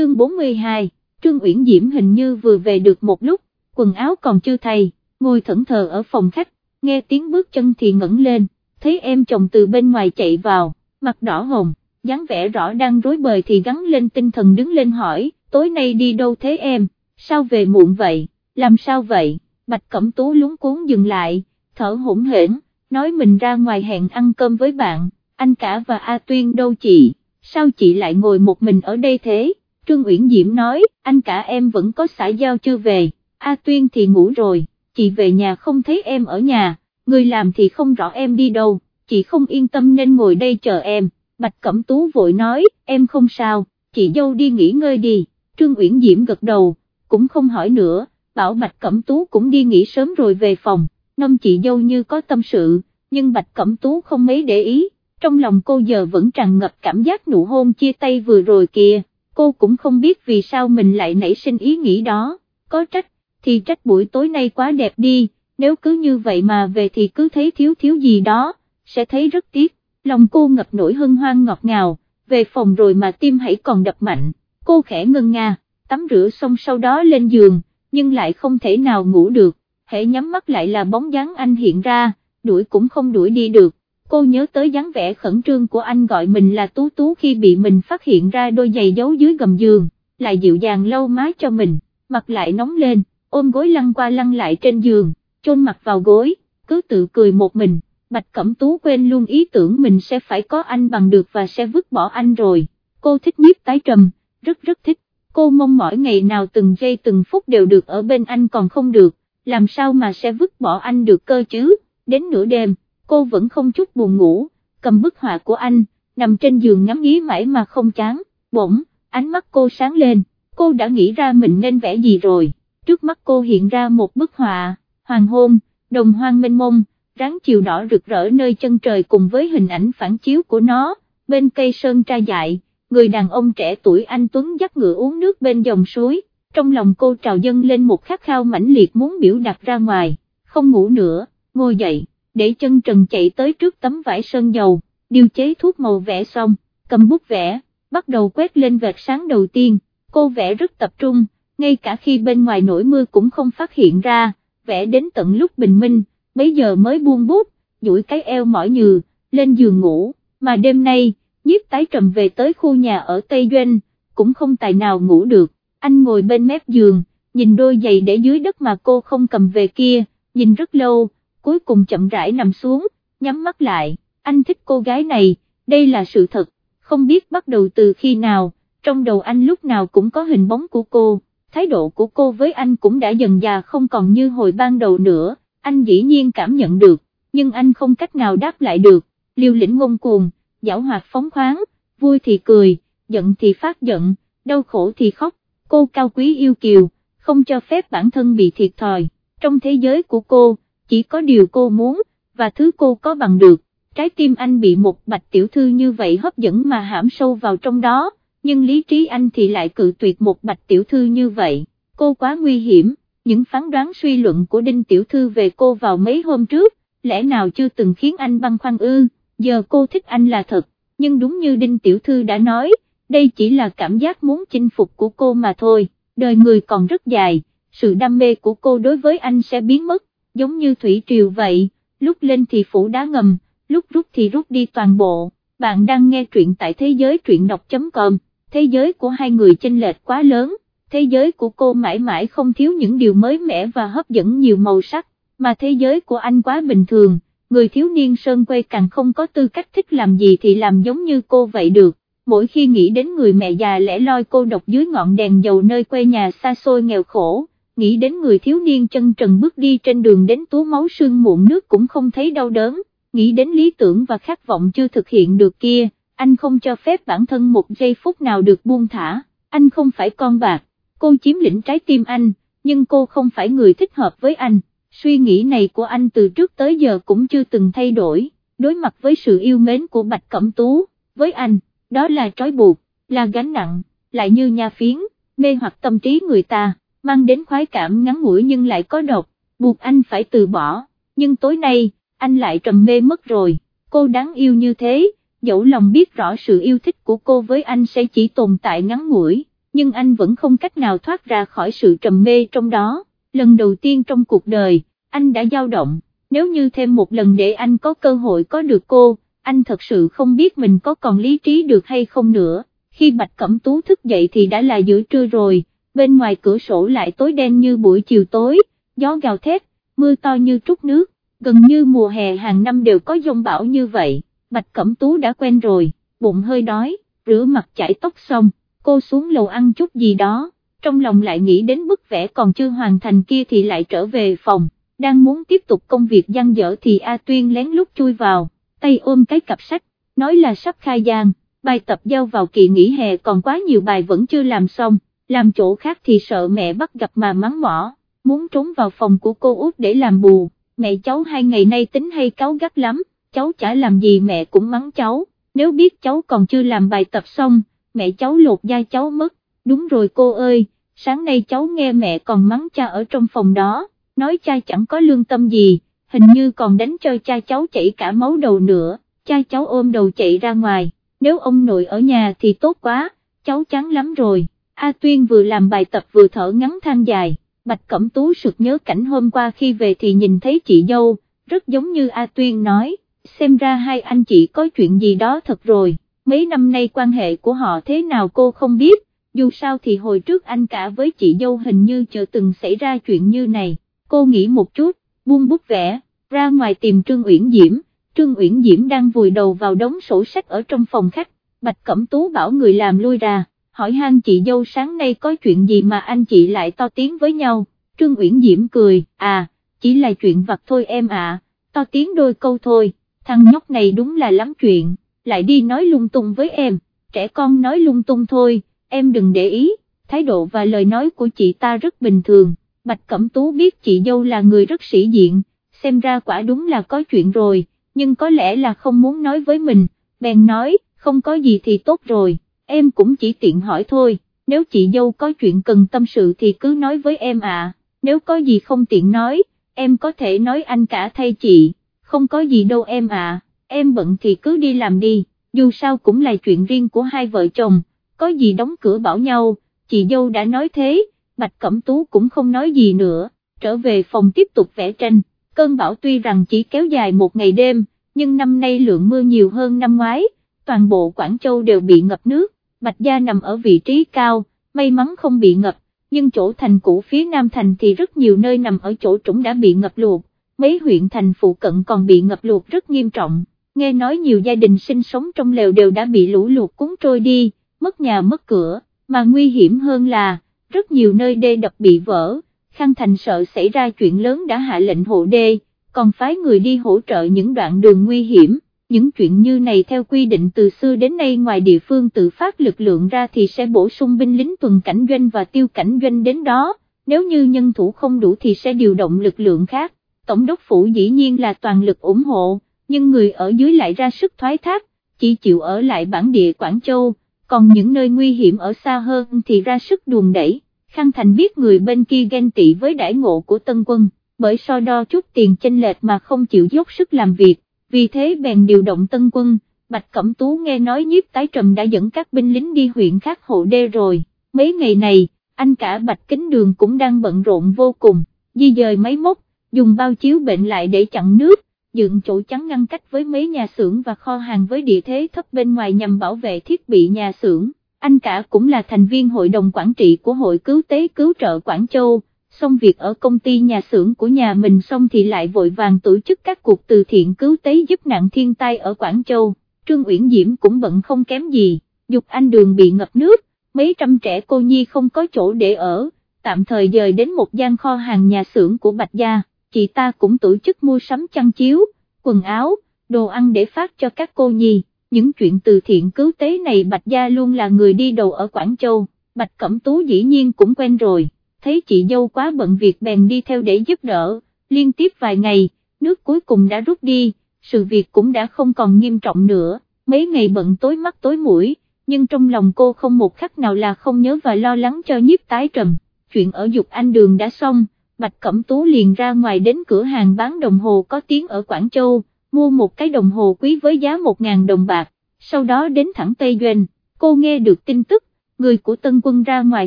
chương 42, Trương Uyển Diễm hình như vừa về được một lúc, quần áo còn chưa thay, ngồi thẫn thờ ở phòng khách, nghe tiếng bước chân thì ngẩng lên, thấy em chồng từ bên ngoài chạy vào, mặt đỏ hồng, dáng vẻ rõ đang rối bời thì gắn lên tinh thần đứng lên hỏi, tối nay đi đâu thế em, sao về muộn vậy, làm sao vậy, Bạch Cẩm Tú lúng cuốn dừng lại, thở hổn hển, nói mình ra ngoài hẹn ăn cơm với bạn, anh cả và A Tuyên đâu chị, sao chị lại ngồi một mình ở đây thế, Trương Uyển Diễm nói, anh cả em vẫn có xã giao chưa về, A Tuyên thì ngủ rồi, chị về nhà không thấy em ở nhà, người làm thì không rõ em đi đâu, chị không yên tâm nên ngồi đây chờ em, Bạch Cẩm Tú vội nói, em không sao, chị dâu đi nghỉ ngơi đi, Trương Uyển Diễm gật đầu, cũng không hỏi nữa, bảo Bạch Cẩm Tú cũng đi nghỉ sớm rồi về phòng, nông chị dâu như có tâm sự, nhưng Bạch Cẩm Tú không mấy để ý, trong lòng cô giờ vẫn tràn ngập cảm giác nụ hôn chia tay vừa rồi kìa, cô cũng không biết vì sao mình lại nảy sinh ý nghĩ đó, có trách, thì trách buổi tối nay quá đẹp đi, nếu cứ như vậy mà về thì cứ thấy thiếu thiếu gì đó, sẽ thấy rất tiếc, lòng cô ngập nổi hân hoan ngọt ngào, về phòng rồi mà tim hãy còn đập mạnh, cô khẽ ngân nga, tắm rửa xong sau đó lên giường, nhưng lại không thể nào ngủ được, hễ nhắm mắt lại là bóng dáng anh hiện ra, đuổi cũng không đuổi đi được, cô nhớ tới dáng vẻ khẩn trương của anh gọi mình là Tú Tú khi bị mình phát hiện ra đôi giày giấu dưới gầm giường, lại dịu dàng lau mái cho mình, mặt lại nóng lên, ôm gối lăn qua lăn lại trên giường, chôn mặt vào gối, cứ tự cười một mình, Bạch Cẩm Tú quên luôn ý tưởng mình sẽ phải có anh bằng được và sẽ vứt bỏ anh rồi, cô thích nhiếp tái trầm, rất rất thích, cô mong mỏi ngày nào từng giây từng phút đều được ở bên anh còn không được, làm sao mà sẽ vứt bỏ anh được cơ chứ, đến nửa đêm, cô vẫn không chút buồn ngủ, cầm bức họa của anh, nằm trên giường ngắm nghía mãi mà không chán, bỗng, ánh mắt cô sáng lên, cô đã nghĩ ra mình nên vẽ gì rồi, trước mắt cô hiện ra một bức họa, hoàng hôn, đồng hoang mênh mông, ráng chiều đỏ rực rỡ nơi chân trời cùng với hình ảnh phản chiếu của nó, bên cây sơn tra dại, người đàn ông trẻ tuổi anh Tuấn dắt ngựa uống nước bên dòng suối, trong lòng cô trào dâng lên một khát khao mãnh liệt muốn biểu đạt ra ngoài, không ngủ nữa, ngồi dậy, để chân trần chạy tới trước tấm vải sơn dầu, điều chế thuốc màu vẽ xong, cầm bút vẽ, bắt đầu quét lên vệt sáng đầu tiên, cô vẽ rất tập trung, ngay cả khi bên ngoài nổi mưa cũng không phát hiện ra, vẽ đến tận lúc bình minh, bấy giờ mới buông bút, duỗi cái eo mỏi nhừ, lên giường ngủ, mà đêm nay, nhiếp tái trầm về tới khu nhà ở Tây Doanh, cũng không tài nào ngủ được, anh ngồi bên mép giường, nhìn đôi giày để dưới đất mà cô không cầm về kia, nhìn rất lâu, cuối cùng chậm rãi nằm xuống, nhắm mắt lại, anh thích cô gái này, đây là sự thật, không biết bắt đầu từ khi nào, trong đầu anh lúc nào cũng có hình bóng của cô, thái độ của cô với anh cũng đã dần già không còn như hồi ban đầu nữa, anh dĩ nhiên cảm nhận được, nhưng anh không cách nào đáp lại được, liều lĩnh ngông cuồng, giảo hoạt phóng khoáng, vui thì cười, giận thì phát giận, đau khổ thì khóc, cô cao quý yêu kiều, không cho phép bản thân bị thiệt thòi, trong thế giới của cô, chỉ có điều cô muốn, và thứ cô có bằng được, trái tim anh bị một bạch tiểu thư như vậy hấp dẫn mà hãm sâu vào trong đó, nhưng lý trí anh thì lại cự tuyệt một bạch tiểu thư như vậy, cô quá nguy hiểm, những phán đoán suy luận của Đinh tiểu thư về cô vào mấy hôm trước, lẽ nào chưa từng khiến anh băn khoăn ư, giờ cô thích anh là thật, nhưng đúng như Đinh tiểu thư đã nói, đây chỉ là cảm giác muốn chinh phục của cô mà thôi, đời người còn rất dài, sự đam mê của cô đối với anh sẽ biến mất, giống như thủy triều vậy, lúc lên thì phủ đá ngầm, lúc rút thì rút đi toàn bộ, bạn đang nghe truyện tại thế giới truyện đọc.com, thế giới của hai người chênh lệch quá lớn, thế giới của cô mãi mãi không thiếu những điều mới mẻ và hấp dẫn nhiều màu sắc, mà thế giới của anh quá bình thường, người thiếu niên sơn quê càng không có tư cách thích làm gì thì làm giống như cô vậy được. Mỗi khi nghĩ đến người mẹ già lẻ loi cô độc dưới ngọn đèn dầu nơi quê nhà xa xôi nghèo khổ, nghĩ đến người thiếu niên chân trần bước đi trên đường đến túa máu sương muộn nước cũng không thấy đau đớn, nghĩ đến lý tưởng và khát vọng chưa thực hiện được kia, anh không cho phép bản thân một giây phút nào được buông thả, anh không phải con bạc, cô chiếm lĩnh trái tim anh, nhưng cô không phải người thích hợp với anh, suy nghĩ này của anh từ trước tới giờ cũng chưa từng thay đổi, đối mặt với sự yêu mến của Bạch Cẩm Tú, với anh, đó là trói buộc, là gánh nặng, lại như nha phiến, mê hoặc tâm trí người ta mang đến khoái cảm ngắn ngủi nhưng lại có độc, buộc anh phải từ bỏ, nhưng tối nay, anh lại trầm mê mất rồi, cô đáng yêu như thế, dẫu lòng biết rõ sự yêu thích của cô với anh sẽ chỉ tồn tại ngắn ngủi, nhưng anh vẫn không cách nào thoát ra khỏi sự trầm mê trong đó, lần đầu tiên trong cuộc đời, anh đã dao động, nếu như thêm một lần để anh có cơ hội có được cô, anh thật sự không biết mình có còn lý trí được hay không nữa, khi Bạch Cẩm Tú thức dậy thì đã là giữa trưa rồi, bên ngoài cửa sổ lại tối đen như buổi chiều tối, gió gào thét, mưa to như trút nước, gần như mùa hè hàng năm đều có dông bão như vậy, Bạch Cẩm Tú đã quen rồi, bụng hơi đói, rửa mặt chải tóc xong, cô xuống lầu ăn chút gì đó, trong lòng lại nghĩ đến bức vẽ còn chưa hoàn thành kia thì lại trở về phòng, đang muốn tiếp tục công việc gian dở thì A Tuyên lén lút chui vào, tay ôm cái cặp sách, nói là sắp khai giang, bài tập giao vào kỳ nghỉ hè còn quá nhiều bài vẫn chưa làm xong, làm chỗ khác thì sợ mẹ bắt gặp mà mắng mỏ, muốn trốn vào phòng của cô út để làm bù, mẹ cháu hai ngày nay tính hay cáu gắt lắm, cháu chả làm gì mẹ cũng mắng cháu, nếu biết cháu còn chưa làm bài tập xong, mẹ cháu lột da cháu mất, đúng rồi cô ơi, sáng nay cháu nghe mẹ còn mắng cha ở trong phòng đó, nói cha chẳng có lương tâm gì, hình như còn đánh cho cha cháu chảy cả máu đầu nữa, cha cháu ôm đầu chạy ra ngoài, nếu ông nội ở nhà thì tốt quá, cháu chán lắm rồi, A Tuyên vừa làm bài tập vừa thở ngắn than dài, Bạch Cẩm Tú sực nhớ cảnh hôm qua khi về thì nhìn thấy chị dâu, rất giống như A Tuyên nói, xem ra hai anh chị có chuyện gì đó thật rồi, mấy năm nay quan hệ của họ thế nào cô không biết, dù sao thì hồi trước anh cả với chị dâu hình như chưa từng xảy ra chuyện như này, cô nghĩ một chút, buông bút vẽ, ra ngoài tìm Trương Uyển Diễm, Trương Uyển Diễm đang vùi đầu vào đống sổ sách ở trong phòng khách, Bạch Cẩm Tú bảo người làm lui ra, hỏi han chị dâu sáng nay có chuyện gì mà anh chị lại to tiếng với nhau, Trương Uyển Diễm cười, à, chỉ là chuyện vặt thôi em ạ, to tiếng đôi câu thôi, thằng nhóc này đúng là lắm chuyện, lại đi nói lung tung với em, trẻ con nói lung tung thôi, em đừng để ý, thái độ và lời nói của chị ta rất bình thường, Bạch Cẩm Tú biết chị dâu là người rất sĩ diện, xem ra quả đúng là có chuyện rồi, nhưng có lẽ là không muốn nói với mình, bèn nói, không có gì thì tốt rồi, em cũng chỉ tiện hỏi thôi, nếu chị dâu có chuyện cần tâm sự thì cứ nói với em à. nếu có gì không tiện nói, em có thể nói anh cả thay chị, không có gì đâu em à. em bận thì cứ đi làm đi, dù sao cũng là chuyện riêng của hai vợ chồng, có gì đóng cửa bảo nhau, chị dâu đã nói thế, Bạch Cẩm Tú cũng không nói gì nữa, trở về phòng tiếp tục vẽ tranh, cơn bão tuy rằng chỉ kéo dài một ngày đêm, nhưng năm nay lượng mưa nhiều hơn năm ngoái, toàn bộ Quảng Châu đều bị ngập nước, Bạch Gia nằm ở vị trí cao, may mắn không bị ngập, nhưng chỗ thành cũ phía Nam Thành thì rất nhiều nơi nằm ở chỗ trũng đã bị ngập lụt, mấy huyện thành phụ cận còn bị ngập lụt rất nghiêm trọng, nghe nói nhiều gia đình sinh sống trong lều đều đã bị lũ lụt cuốn trôi đi, mất nhà mất cửa, mà nguy hiểm hơn là, rất nhiều nơi đê đập bị vỡ, Khang Thành sợ xảy ra chuyện lớn đã hạ lệnh hộ đê, còn phái người đi hỗ trợ những đoạn đường nguy hiểm. Những chuyện như này theo quy định từ xưa đến nay ngoài địa phương tự phát lực lượng ra thì sẽ bổ sung binh lính tuần cảnh doanh và tiêu cảnh doanh đến đó, nếu như nhân thủ không đủ thì sẽ điều động lực lượng khác. Tổng đốc phủ dĩ nhiên là toàn lực ủng hộ, nhưng người ở dưới lại ra sức thoái thác, chỉ chịu ở lại bản địa Quảng Châu, còn những nơi nguy hiểm ở xa hơn thì ra sức đùn đẩy. Khang Thành biết người bên kia ghen tị với đãi ngộ của tân quân, bởi so đo chút tiền chênh lệch mà không chịu dốc sức làm việc, vì thế bèn điều động tân quân, Bạch Cẩm Tú nghe nói nhiếp tái trầm đã dẫn các binh lính đi huyện khác hộ đê rồi, mấy ngày này, anh cả Bạch Kính Đường cũng đang bận rộn vô cùng, di dời máy móc, dùng bao chiếu bệnh lại để chặn nước, dựng chỗ chắn ngăn cách với mấy nhà xưởng và kho hàng với địa thế thấp bên ngoài nhằm bảo vệ thiết bị nhà xưởng. Anh cả cũng là thành viên hội đồng quản trị của hội cứu tế cứu trợ Quảng Châu, xong việc ở công ty nhà xưởng của nhà mình xong thì lại vội vàng tổ chức các cuộc từ thiện cứu tế giúp nạn thiên tai ở Quảng Châu. Trương Uyển Diễm cũng bận không kém gì, dục anh đường bị ngập nước, mấy trăm trẻ cô nhi không có chỗ để ở, tạm thời dời đến một gian kho hàng nhà xưởng của Bạch Gia. Chị ta cũng tổ chức mua sắm chăn chiếu, quần áo, đồ ăn để phát cho các cô nhi, những chuyện từ thiện cứu tế này Bạch Gia luôn là người đi đầu ở Quảng Châu, Bạch Cẩm Tú dĩ nhiên cũng quen rồi, thấy chị dâu quá bận việc bèn đi theo để giúp đỡ, liên tiếp vài ngày, nước cuối cùng đã rút đi, sự việc cũng đã không còn nghiêm trọng nữa, mấy ngày bận tối mắt tối mũi, nhưng trong lòng cô không một khắc nào là không nhớ và lo lắng cho nhiếp tái trầm, chuyện ở dục anh đường đã xong Bạch Cẩm Tú liền ra ngoài đến cửa hàng bán đồng hồ có tiếng ở Quảng Châu, mua một cái đồng hồ quý với giá 1.000 đồng bạc, sau đó đến thẳng Tây Doanh, cô nghe được tin tức, người của tân quân ra ngoài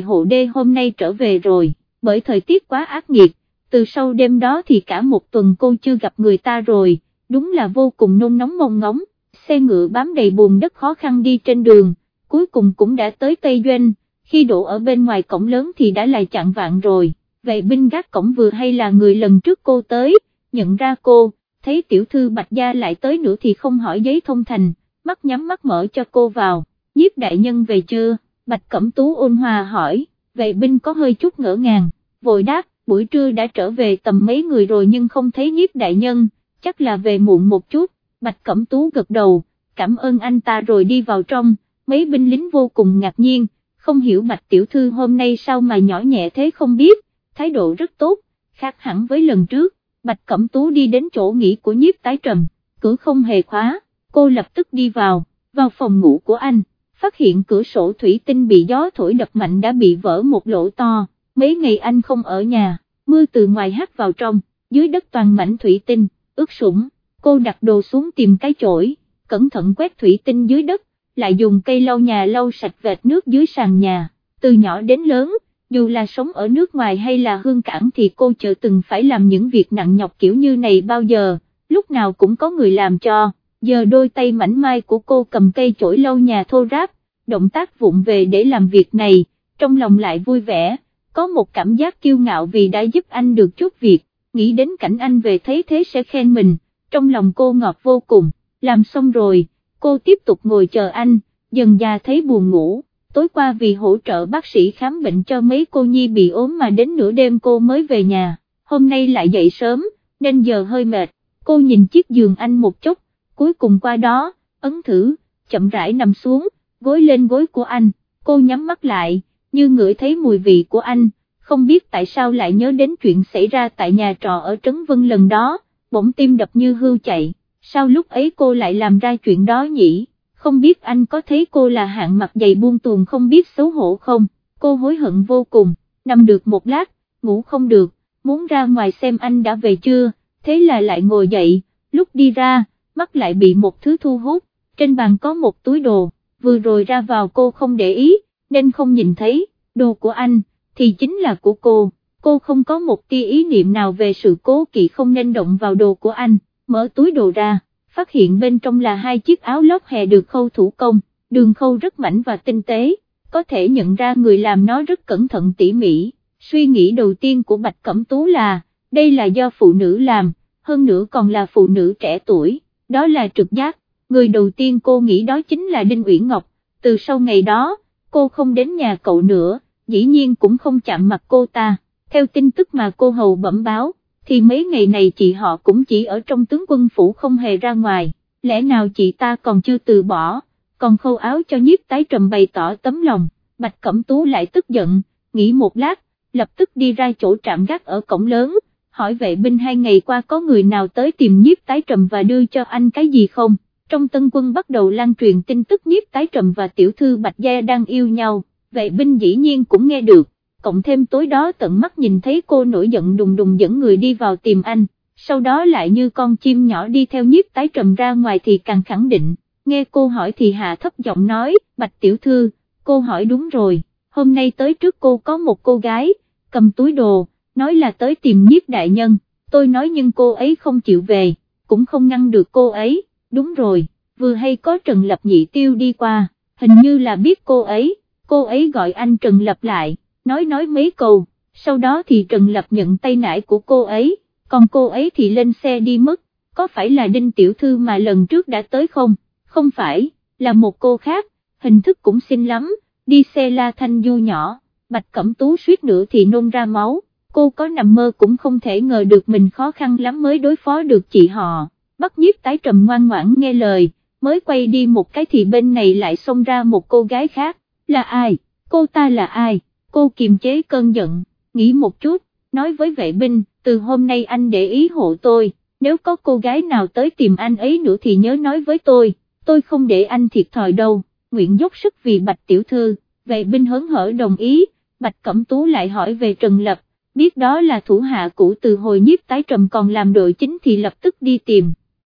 hộ đê hôm nay trở về rồi, bởi thời tiết quá ác nghiệt, từ sau đêm đó thì cả một tuần cô chưa gặp người ta rồi, đúng là vô cùng nôn nóng mong ngóng, xe ngựa bám đầy bùn đất khó khăn đi trên đường, cuối cùng cũng đã tới Tây Doanh, khi đổ ở bên ngoài cổng lớn thì đã là chặn vạn rồi, vậy binh gác cổng vừa hay là người lần trước cô tới, nhận ra cô, thấy tiểu thư Bạch Gia lại tới nữa thì không hỏi giấy thông thành, mắt nhắm mắt mở cho cô vào, nhiếp đại nhân về chưa, Bạch Cẩm Tú ôn hòa hỏi, vệ binh có hơi chút ngỡ ngàng, vội đáp, buổi trưa đã trở về tầm mấy người rồi nhưng không thấy nhiếp đại nhân, chắc là về muộn một chút, Bạch Cẩm Tú gật đầu, cảm ơn anh ta rồi đi vào trong, mấy binh lính vô cùng ngạc nhiên, không hiểu Bạch Tiểu Thư hôm nay sao mà nhỏ nhẹ thế không biết, thái độ rất tốt, khác hẳn với lần trước, Bạch Cẩm Tú đi đến chỗ nghỉ của nhiếp tái trầm, cửa không hề khóa, cô lập tức đi vào, vào phòng ngủ của anh, phát hiện cửa sổ thủy tinh bị gió thổi đập mạnh đã bị vỡ một lỗ to, mấy ngày anh không ở nhà, mưa từ ngoài hát vào trong, dưới đất toàn mảnh thủy tinh, ướt sũng, cô đặt đồ xuống tìm cái chổi, cẩn thận quét thủy tinh dưới đất, lại dùng cây lau nhà lau sạch vệt nước dưới sàn nhà, từ nhỏ đến lớn, dù là sống ở nước ngoài hay là hương cảng thì cô chờ từng phải làm những việc nặng nhọc kiểu như này bao giờ, lúc nào cũng có người làm cho, giờ đôi tay mảnh mai của cô cầm cây chổi lau nhà thô ráp, động tác vụng về để làm việc này, trong lòng lại vui vẻ, có một cảm giác kiêu ngạo vì đã giúp anh được chút việc, nghĩ đến cảnh anh về thấy thế sẽ khen mình, trong lòng cô ngọt vô cùng, làm xong rồi, cô tiếp tục ngồi chờ anh, dần già thấy buồn ngủ, tối qua vì hỗ trợ bác sĩ khám bệnh cho mấy cô nhi bị ốm mà đến nửa đêm cô mới về nhà, hôm nay lại dậy sớm, nên giờ hơi mệt, cô nhìn chiếc giường anh một chút, cuối cùng qua đó, ấn thử, chậm rãi nằm xuống, gối lên gối của anh, cô nhắm mắt lại, như ngửi thấy mùi vị của anh, không biết tại sao lại nhớ đến chuyện xảy ra tại nhà trọ ở Trấn Vân lần đó, bỗng tim đập như hưu chạy, sao lúc ấy cô lại làm ra chuyện đó nhỉ, không biết anh có thấy cô là hạng mặt dày buông tuồng không biết xấu hổ không, cô hối hận vô cùng, nằm được một lát, ngủ không được, muốn ra ngoài xem anh đã về chưa, thế là lại ngồi dậy, lúc đi ra, mắt lại bị một thứ thu hút, trên bàn có một túi đồ, vừa rồi ra vào cô không để ý, nên không nhìn thấy, đồ của anh, thì chính là của cô, cô không có một tia ý niệm nào về sự cố kỵ không nên động vào đồ của anh, mở túi đồ ra, phát hiện bên trong là hai chiếc áo lót hè được khâu thủ công, đường khâu rất mảnh và tinh tế, có thể nhận ra người làm nó rất cẩn thận tỉ mỉ, suy nghĩ đầu tiên của Bạch Cẩm Tú là, đây là do phụ nữ làm, hơn nữa còn là phụ nữ trẻ tuổi, đó là trực giác, người đầu tiên cô nghĩ đó chính là Đinh Uyển Ngọc, từ sau ngày đó, cô không đến nhà cậu nữa, dĩ nhiên cũng không chạm mặt cô ta, theo tin tức mà cô hầu bẩm báo, thì mấy ngày này chị họ cũng chỉ ở trong tướng quân phủ không hề ra ngoài, lẽ nào chị ta còn chưa từ bỏ, còn khâu áo cho nhiếp tái trầm bày tỏ tấm lòng, Bạch Cẩm Tú lại tức giận, nghĩ một lát, lập tức đi ra chỗ trạm gác ở cổng lớn, hỏi vệ binh hai ngày qua có người nào tới tìm nhiếp tái trầm và đưa cho anh cái gì không, trong tân quân bắt đầu lan truyền tin tức nhiếp tái trầm và tiểu thư Bạch Gia đang yêu nhau, vệ binh dĩ nhiên cũng nghe được, cộng thêm tối đó tận mắt nhìn thấy cô nổi giận đùng đùng dẫn người đi vào tìm anh, sau đó lại như con chim nhỏ đi theo nhiếp tái trầm ra ngoài thì càng khẳng định, nghe cô hỏi thì hạ thấp giọng nói, Bạch tiểu thư, cô hỏi đúng rồi, hôm nay tới trước cô có một cô gái, cầm túi đồ, nói là tới tìm nhiếp đại nhân, tôi nói nhưng cô ấy không chịu về, cũng không ngăn được cô ấy, đúng rồi, vừa hay có Trần Lập nhị tiêu đi qua, hình như là biết cô ấy, cô ấy gọi anh Trần Lập lại, nói nói mấy câu, sau đó thì Trần Lập nhận tay nải của cô ấy, còn cô ấy thì lên xe đi mất, có phải là Đinh Tiểu Thư mà lần trước đã tới không, không phải, là một cô khác, hình thức cũng xinh lắm, đi xe la thanh du nhỏ, Bạch Cẩm Tú suýt nữa thì nôn ra máu cô có nằm mơ cũng không thể ngờ được mình khó khăn lắm mới đối phó được chị họ, bắt nhiếp tái trầm ngoan ngoãn nghe lời, mới quay đi một cái thì bên này lại xông ra một cô gái khác, là ai, cô ta là ai, cô kiềm chế cơn giận, nghĩ một chút, nói với vệ binh, từ hôm nay anh để ý hộ tôi, nếu có cô gái nào tới tìm anh ấy nữa thì nhớ nói với tôi, tôi không để anh thiệt thòi đâu, nguyện dốc sức vì bạch tiểu thư, vệ binh hớn hở đồng ý, bạch cẩm tú lại hỏi về Trần Lập, biết đó là thủ hạ cũ từ hồi nhiếp tái trầm còn làm đội chính thì lập tức đi tìm.